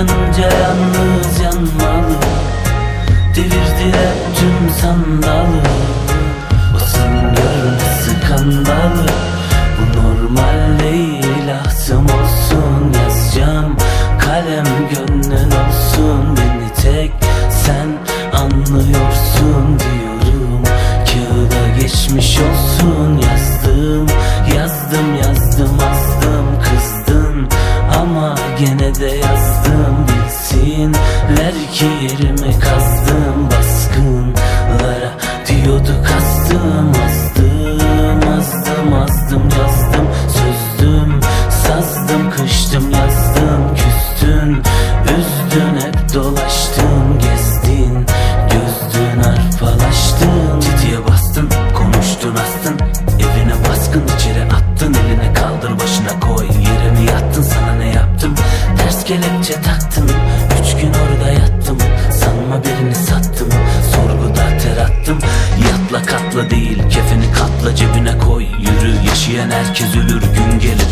Yanınca yalnız yanmalı Devirdiler tüm sandalı yerimi kazdım Baskınlara diyordu kastım Azdım azdım azdım yazdım Sözdüm sazdım kıştım yazdım Küstün üzdün hep dolaştın Gezdin gözdün arpalaştın Titiye bastın konuştun astın Evine baskın içeri attın Eline kaldır başına koy Yere yattın sana ne yaptım Ters kelepçe taktın gün orada yattım Sanma birini sattım Sorguda ter attım. Yatla katla değil kefeni katla cebine koy. Yürü yaşayan herkes ölür gün gelir.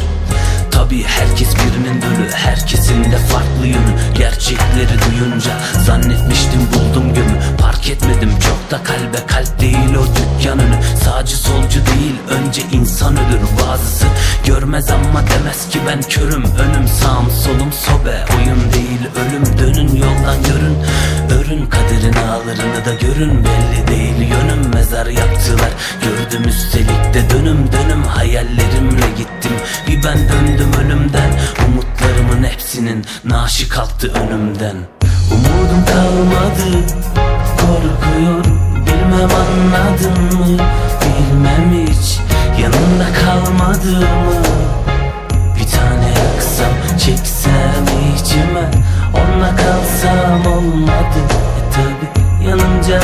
Tabi herkes birinin dölü Herkesin de farklı yönü. Gerçekleri duyunca Zannetmiştim buldum gömü. Fark etmedim çok da kalbe kalp değil o dükkan önü. Sağcı solcu değil önce insan ölür Bazısı görmez ama demez ki ben körüm. Önüm sağım solum sobe Oyun değil ölüm. Dönün yoldan görün Örün kaderin ağlarını da görün Belli değil. Yönüm mezar yaptılar. Gördüm üstelik de dönüm dönüm Hayallerimle gittim. Bir ben döndüm ölümden Umutlarımın hepsinin naaşı kalktı önümden. Umudum kalmadı. Korkuyorum bilmem anladın mı? Bilmem hiç. Yanında kalmadı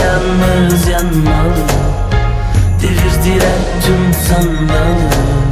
yalnız yanmalı Devirdiler tüm sandalı